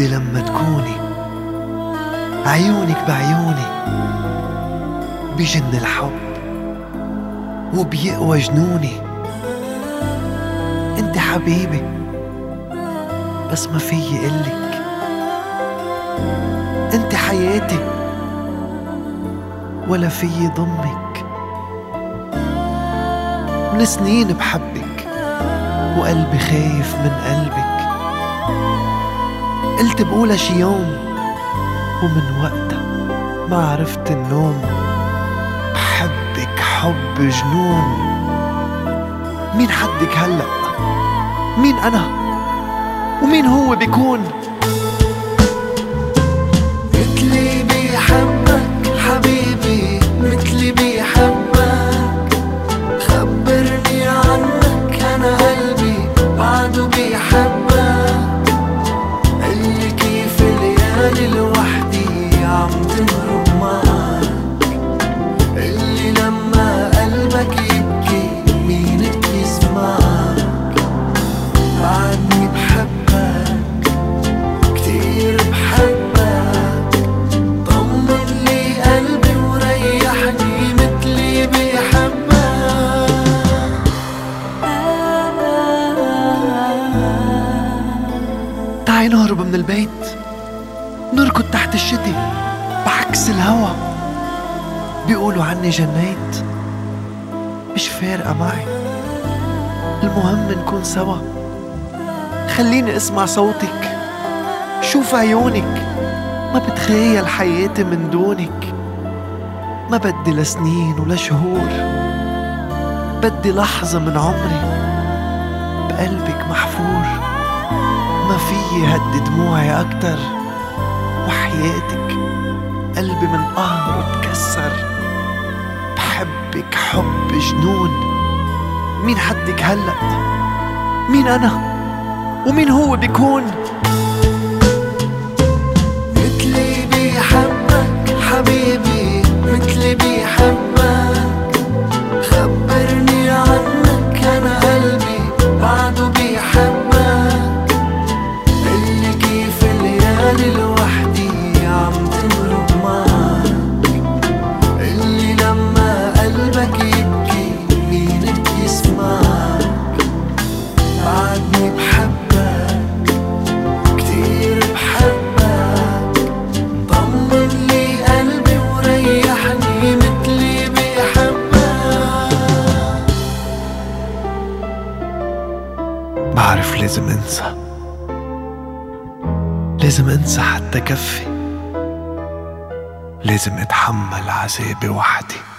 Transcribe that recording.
بدي لما تكوني. عيونك بعيوني. بجن الحب. وبيقوى جنوني. انت حبيبي. بس ما فيي قلك انت حياتي. ولا فيي ضمك من سنين بحبك. وقلبي خايف من قلبك. قلت بقولها شي يوم ومن وقتها ما عرفت النوم. بحبك حب جنون. مين حدك هلأ؟ مين أنا؟ ومين هو بيكون؟ تعي نهرب من البيت. نركض تحت الشتي بعكس الهوا. بيقولوا عني جنيت. مش فارقة معي. المهم نكون سوا. خليني أسمع صوتك. شوف عيونك. ما بتخيل حياتي من دونك. ما بدي لسنين ولا شهور. بدي لحظة من عمري بقلبك محفور. هدي دموعي أكتر وحياتك قلبي من قهره تكسر بحبك حب جنون. مين حدك هلأ؟ مين أنا؟ ومين هو بيكون؟ بعرف لازم انسى. لازم انسى حتى كفي. لازم اتحمل عذابي وحدي.